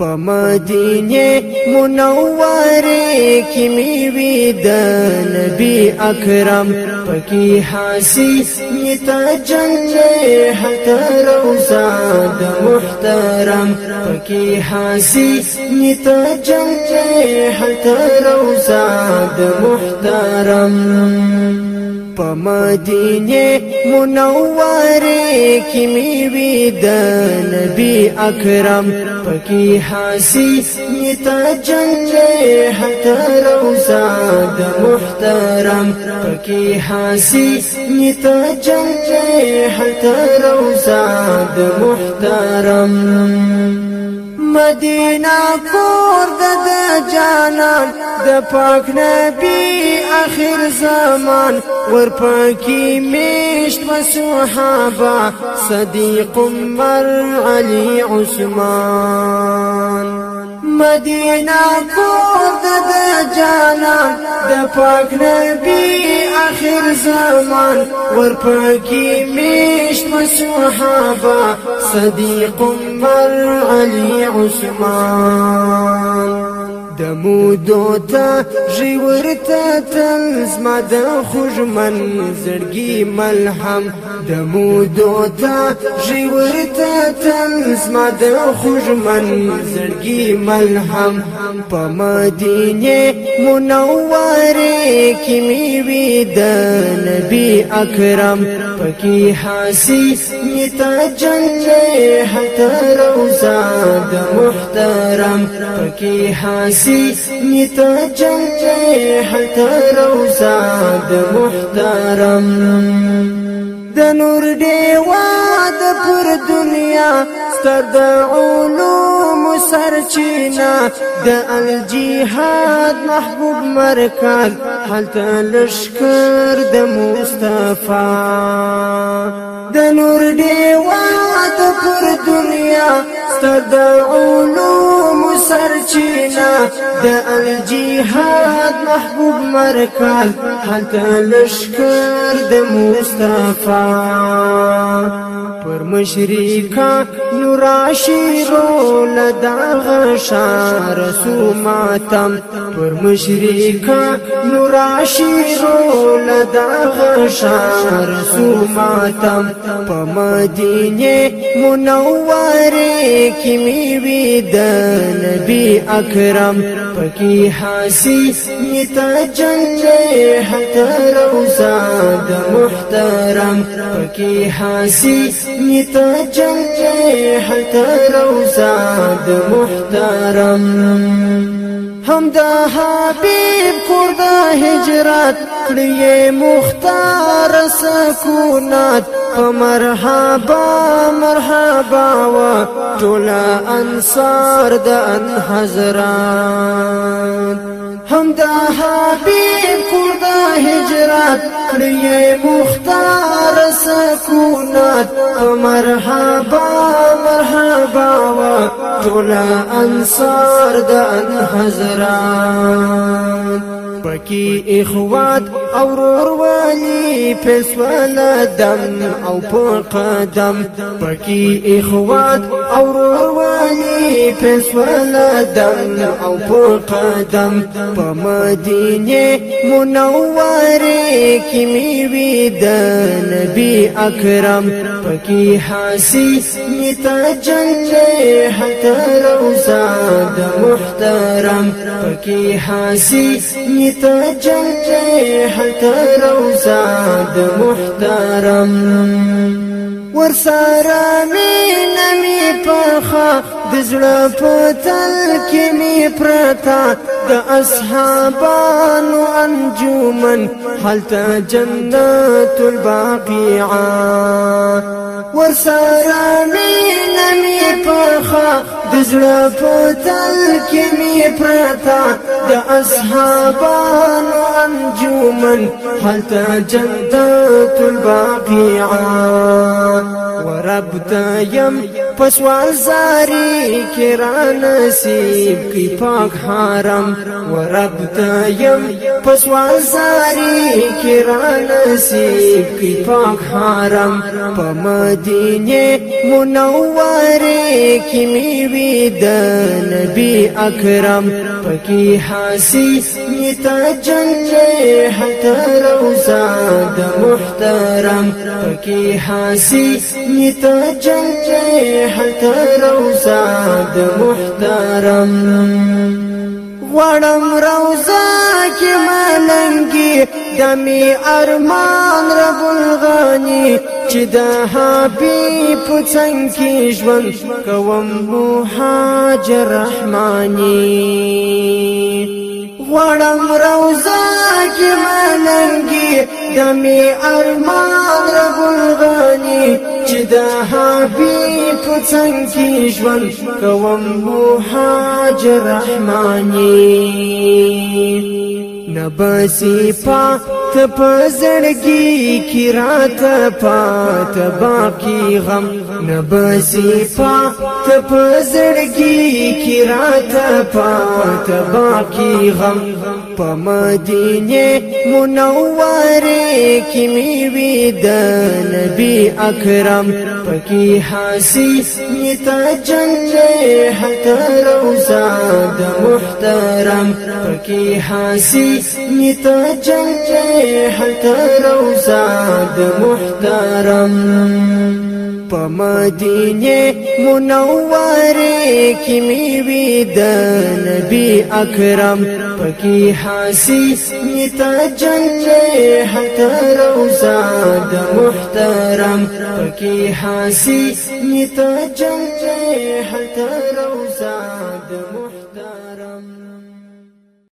په مدینه منوره کې می وید نبی اکرم پکې حاسی میتا جنه حتر اوساد محترم پکې حاسی میتا جنه حتر اوساد محترم په مدینه منوره پکې می وی د نبی اکرم پکې حاسی نتا جنجه حتر اوساد محترم پکې حاسی نتا جنجه حتر اوساد محترم مدینہ کور د جانان د پاک نبی اخر زمان ور پاکی میشت و صحابه صدیق عمر علی عثمان مدینہ کور د جانان د پاک نبی آخر زمان ورپاکی میش مسوحابا صدیق مر علی عثمان د مودو ته ژور ته تل زما د خوږمن زړګي ملهم د مودو ته ژور ته تل زما د خوږمن زړګي ملهم په مدینه منوره کې می وی د نبی اکرم پکې حاسی میتا جنې حتر روزا د محترم پکې حاسی رسی نیتا جنجای حتا روزا د محترم د نور دیوا د پر دنیا ستر د علوم سرچینا د الجهاد محبوب مرکز حلت لشکر د مصطفی د نور دیوا د پر دنیا ستر د علوم سرچینا د الجهاد محبوب مرکل هلته لشکر د مصطفی پر مشریکا نوراشی رو لداغ شار سوماتم پر مشریکا نوراشی رو لداغ شار سوماتم پا مدینه منواری کمی وی د نبی اکرم پکی حاسی نیتا جنگی حتر اوزاد محترم پکی حاسی نیتا جنگی حتر اوزاد محترم هم د حبیب کور د هجرت کړی مختار سکونات په مرحبا مرحبا وا ټول انصار د ان حضرات هم د حبیب کور د هجرت کړی مختار سکونات په مرحبا ټولا انصار د حضرات پکې اخوات او ورور والی پس ولا دم او په قدم پکې اخوات او رواني پس ولا دم او په قدم په مدینه منوره کې می وی نبی اکرم پکې حاسی نتا جنله حتر روزاد محترم پکې حاسی نتا جنله حتر روزاد استاد محترم ورسارا مين مي پخه د زړه په تل کې مې پرتا د اصحابانو انجمن حلته جنات الباقیعه ورسره مینه مې پخه دزړه په تل کې می پرتا د اصحابانو انجومن حلت جنت الباقيعان وربته يم پسوال زاری کی را نصیب کی پاک حرم و رب تیم پسوال زاری کی را نصیب کی پاک حرم پا مدینه منواری کی میوی نبی اکرم پکی حاسی نیتا جنجی حت روزاد محترم پکی حاسی نیتا جنجی حق روزا د محترم وړم روزا کې ملنګي دمي ارمان رب الغني چې د حبيب څنګه کې ژوند کوم مهاجر رحماني وړم روزا کې ملنګي دمي ارمان رب الغني چې د حبیب څنګه ژوند کوم مهاجر رحماني نبسی پا تپ زړګي کی رات پات باقی غم نبسی پا تپ زړګي کی رات پات باقی غم په مدینه منوره کې می وید نبی اکرم پکې حاسی میتا جنه حتر وزاد محترم پکې حاسی میتا جنه حتر وزاد محترم په مدینه منوره کې می وید نبی اکرم پکی حاسی میتا جنجے حق روزا محترم پکی حاسی میتا جنجے حق روزا